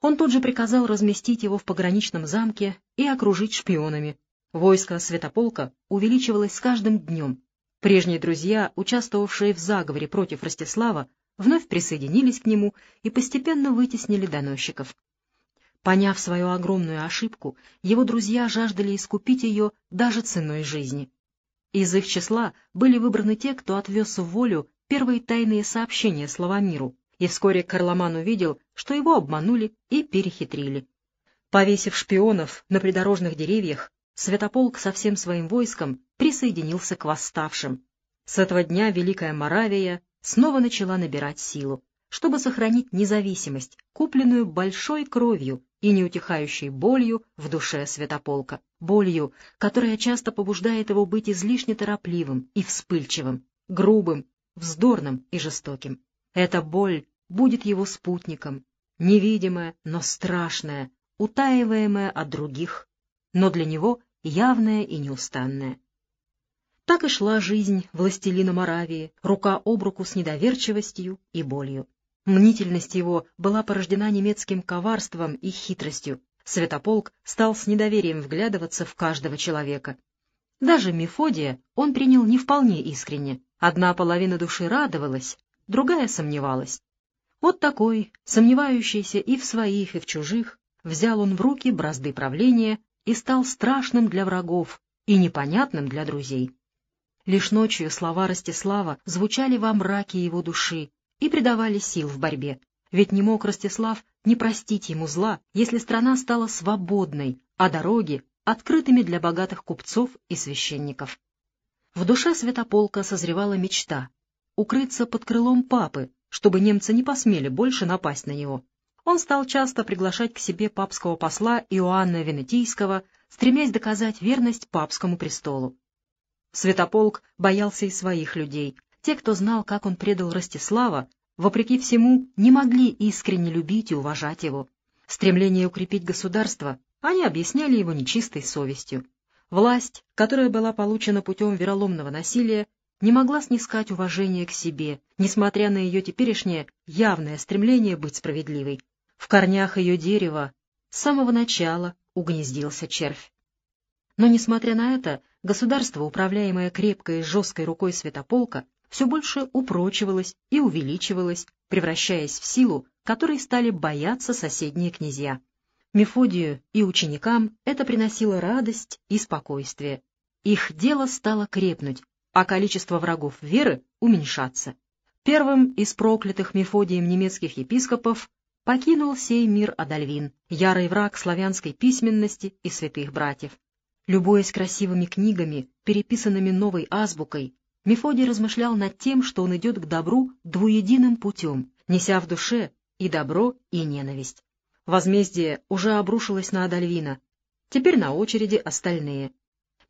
Он тут же приказал разместить его в пограничном замке и окружить шпионами. Войско Святополка увеличивалось с каждым днем. Прежние друзья, участвовавшие в заговоре против Ростислава, вновь присоединились к нему и постепенно вытеснили доносчиков. Поняв свою огромную ошибку, его друзья жаждали искупить ее даже ценой жизни. Из их числа были выбраны те, кто отвез в волю первые тайные сообщения Славомиру, и вскоре Карломан увидел, что его обманули и перехитрили. Повесив шпионов на придорожных деревьях, Святополк со всем своим войском присоединился к восставшим. С этого дня Великая Моравия снова начала набирать силу, чтобы сохранить независимость, купленную большой кровью и неутихающей болью в душе Святополка, болью, которая часто побуждает его быть излишне торопливым и вспыльчивым, грубым, вздорным и жестоким. Эта боль будет его спутником, невидимая, но страшная, утаиваемая от других, но для него явная и неустанная. Так и шла жизнь властелина Моравии, рука об руку с недоверчивостью и болью. Мнительность его была порождена немецким коварством и хитростью. Святополк стал с недоверием вглядываться в каждого человека. Даже Мефодия он принял не вполне искренне. Одна половина души радовалась, другая сомневалась. Вот такой, сомневающийся и в своих, и в чужих, взял он в руки бразды правления и стал страшным для врагов и непонятным для друзей. Лишь ночью слова Ростислава звучали во мраке его души и придавали сил в борьбе. Ведь не мог Ростислав не простить ему зла, если страна стала свободной, а дороги — открытыми для богатых купцов и священников. В душе Святополка созревала мечта — укрыться под крылом папы, чтобы немцы не посмели больше напасть на него. Он стал часто приглашать к себе папского посла Иоанна Венетийского, стремясь доказать верность папскому престолу. Святополк боялся и своих людей. Те, кто знал, как он предал Ростислава, вопреки всему, не могли искренне любить и уважать его. Стремление укрепить государство они объясняли его нечистой совестью. Власть, которая была получена путем вероломного насилия, не могла снискать уважение к себе, несмотря на ее теперешнее явное стремление быть справедливой. В корнях ее дерева с самого начала угнездился червь. Но, несмотря на это, государство, управляемое крепкой и жесткой рукой святополка, все больше упрочивалось и увеличивалось, превращаясь в силу, которой стали бояться соседние князья. Мефодию и ученикам это приносило радость и спокойствие. Их дело стало крепнуть, а количество врагов веры уменьшаться. Первым из проклятых Мефодием немецких епископов покинул сей мир Адальвин, ярый враг славянской письменности и святых братьев. Любуясь красивыми книгами, переписанными новой азбукой, Мефодий размышлял над тем, что он идет к добру двуединым путем, неся в душе и добро, и ненависть. Возмездие уже обрушилось на Адальвина. Теперь на очереди остальные.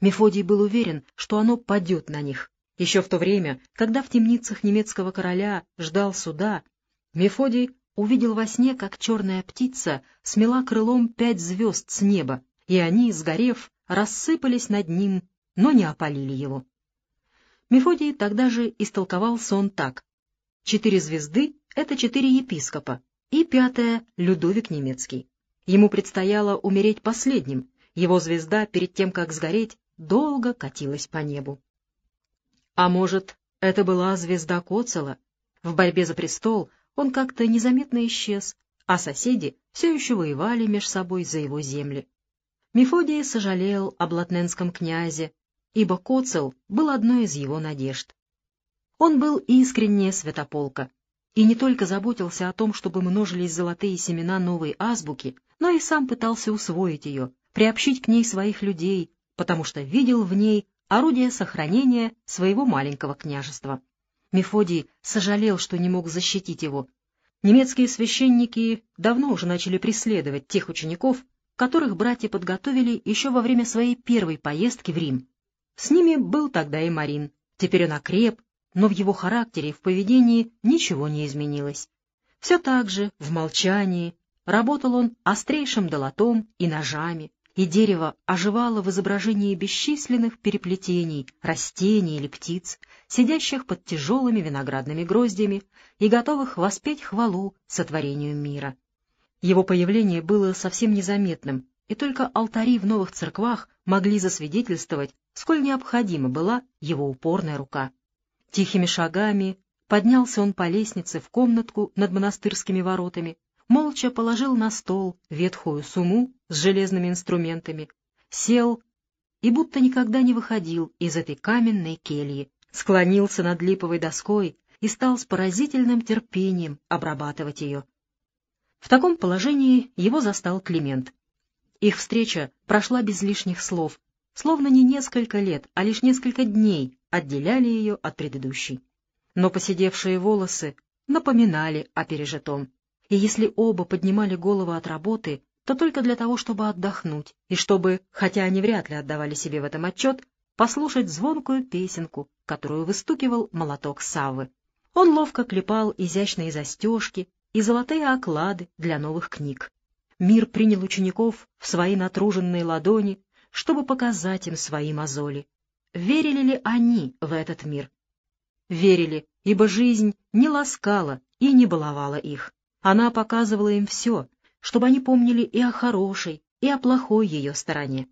Мефодий был уверен, что оно падет на них. Еще в то время, когда в темницах немецкого короля ждал суда, Мефодий увидел во сне, как черная птица смела крылом пять звезд с неба, и они, сгорев, рассыпались над ним, но не опалили его. Мефодий тогда же истолковал сон так. Четыре звезды — это четыре епископа, и пятая — Людовик Немецкий. Ему предстояло умереть последним, его звезда, перед тем, как сгореть, долго катилась по небу. А может, это была звезда Коцела? В борьбе за престол он как-то незаметно исчез, а соседи все еще воевали меж собой за его земли. Мефодий сожалел о блатненском князе, ибо Коцел был одной из его надежд. Он был искренне святополка и не только заботился о том, чтобы множились золотые семена новой азбуки, но и сам пытался усвоить ее, приобщить к ней своих людей, потому что видел в ней орудие сохранения своего маленького княжества. Мефодий сожалел, что не мог защитить его. Немецкие священники давно уже начали преследовать тех учеников, которых братья подготовили еще во время своей первой поездки в Рим. С ними был тогда и Марин. Теперь он окреп, но в его характере и в поведении ничего не изменилось. Все так же, в молчании, работал он острейшим долотом и ножами, и дерево оживало в изображении бесчисленных переплетений растений или птиц, сидящих под тяжелыми виноградными гроздями и готовых воспеть хвалу сотворению мира. Его появление было совсем незаметным, и только алтари в новых церквах могли засвидетельствовать, сколь необходима была его упорная рука. Тихими шагами поднялся он по лестнице в комнатку над монастырскими воротами, молча положил на стол ветхую суму с железными инструментами, сел и будто никогда не выходил из этой каменной кельи, склонился над липовой доской и стал с поразительным терпением обрабатывать ее. В таком положении его застал Климент. Их встреча прошла без лишних слов, словно не несколько лет, а лишь несколько дней отделяли ее от предыдущей. Но поседевшие волосы напоминали о пережитом. И если оба поднимали голову от работы, то только для того, чтобы отдохнуть, и чтобы, хотя они вряд ли отдавали себе в этом отчет, послушать звонкую песенку, которую выстукивал молоток Саввы. Он ловко клепал изящные застежки и золотые оклады для новых книг мир принял учеников в свои натруженные ладони, чтобы показать им свои мозоли. Верили ли они в этот мир? Верили, ибо жизнь не ласкала и не баловала их. Она показывала им все, чтобы они помнили и о хорошей, и о плохой ее стороне.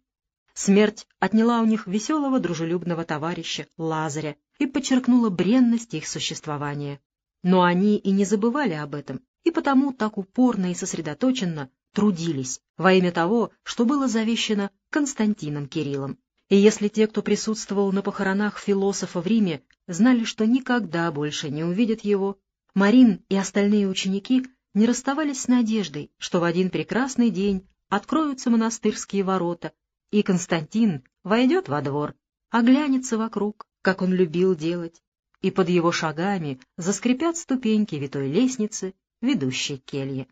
Смерть отняла у них веселого дружелюбного товарища Лазаря и подчеркнула бренность их существования. Но они и не забывали об этом, и потому так упорно и сосредоточенно трудились во имя того, что было завещено Константином Кириллом. И если те, кто присутствовал на похоронах философа в Риме, знали, что никогда больше не увидят его, Марин и остальные ученики не расставались с надеждой, что в один прекрасный день откроются монастырские ворота, и Константин войдет во двор, оглянется вокруг, как он любил делать, и под его шагами заскрипят ступеньки витой лестницы, ведущей к келье.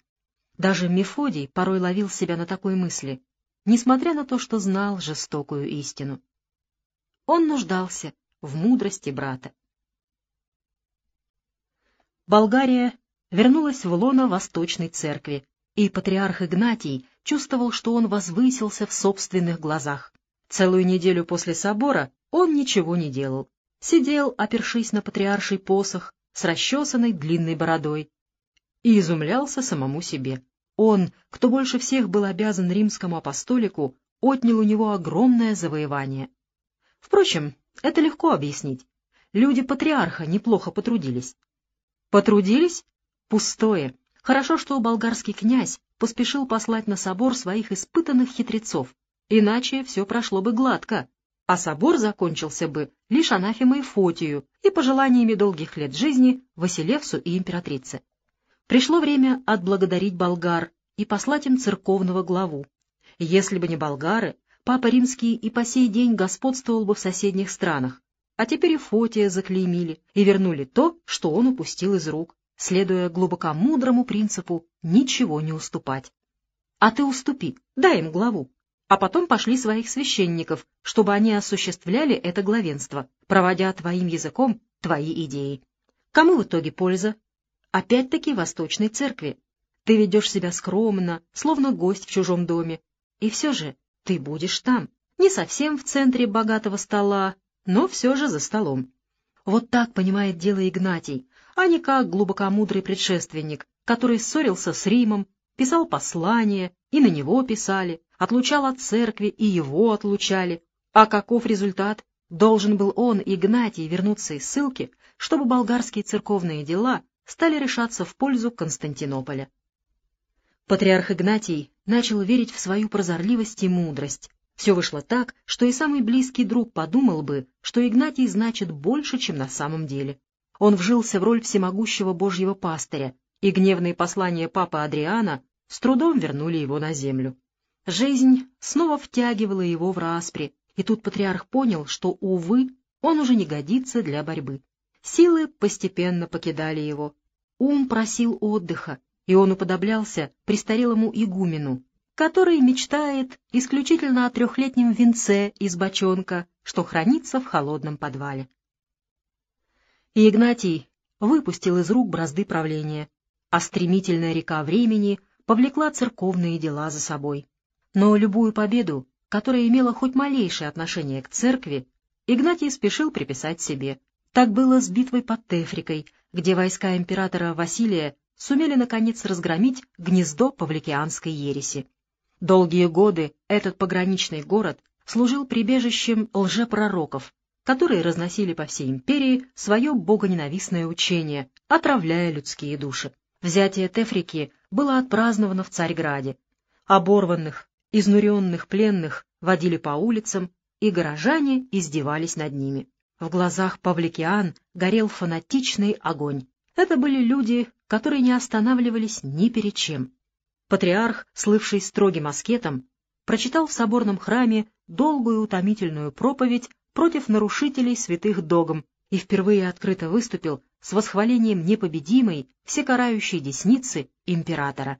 Даже Мефодий порой ловил себя на такой мысли, несмотря на то, что знал жестокую истину. Он нуждался в мудрости брата. Болгария вернулась в лоно Восточной Церкви, и патриарх Игнатий чувствовал, что он возвысился в собственных глазах. Целую неделю после собора он ничего не делал. Сидел, опершись на патриарший посох, с расчесанной длинной бородой, и изумлялся самому себе. Он, кто больше всех был обязан римскому апостолику, отнял у него огромное завоевание. Впрочем, это легко объяснить. Люди патриарха неплохо потрудились. Потрудились? Пустое. Хорошо, что болгарский князь поспешил послать на собор своих испытанных хитрецов, иначе все прошло бы гладко, а собор закончился бы лишь анафемой Фотию и пожеланиями долгих лет жизни Василевсу и императрице. Пришло время отблагодарить болгар и послать им церковного главу. Если бы не болгары, Папа Римский и по сей день господствовал бы в соседних странах, а теперь и Фотия заклеймили и вернули то, что он упустил из рук, следуя глубокомудрому принципу ничего не уступать. А ты уступи, дай им главу, а потом пошли своих священников, чтобы они осуществляли это главенство, проводя твоим языком твои идеи. Кому в итоге польза? Опять-таки Восточной Церкви. Ты ведешь себя скромно, словно гость в чужом доме. И все же ты будешь там, не совсем в центре богатого стола, но все же за столом. Вот так понимает дело Игнатий, а не как глубокомудрый предшественник, который ссорился с Римом, писал послания, и на него писали, отлучал от церкви, и его отлучали. А каков результат? Должен был он, Игнатий, вернуться из ссылки, чтобы болгарские церковные дела стали решаться в пользу Константинополя. Патриарх Игнатий начал верить в свою прозорливость и мудрость. Все вышло так, что и самый близкий друг подумал бы, что Игнатий значит больше, чем на самом деле. Он вжился в роль всемогущего божьего пастыря, и гневные послания папы Адриана с трудом вернули его на землю. Жизнь снова втягивала его в распри, и тут патриарх понял, что, увы, он уже не годится для борьбы. Силы постепенно покидали его. Ум просил отдыха, и он уподоблялся престарелому игумену, который мечтает исключительно о трехлетнем венце из бочонка, что хранится в холодном подвале. И Игнатий выпустил из рук бразды правления, а стремительная река времени повлекла церковные дела за собой. Но любую победу, которая имела хоть малейшее отношение к церкви, Игнатий спешил приписать себе — так было с битвой под Тефрикой, где войска императора Василия сумели наконец разгромить гнездо павликианской ереси. Долгие годы этот пограничный город служил прибежищем лжепророков, которые разносили по всей империи свое богоненавистное учение, отравляя людские души. Взятие Тефрики было отпраздновано в Царьграде. Оборванных, изнуренных пленных водили по улицам, и горожане издевались над ними. В глазах павликиан горел фанатичный огонь. Это были люди, которые не останавливались ни перед чем. Патриарх, слывший строгим аскетом, прочитал в соборном храме долгую утомительную проповедь против нарушителей святых догм и впервые открыто выступил с восхвалением непобедимой, всекарающей десницы императора.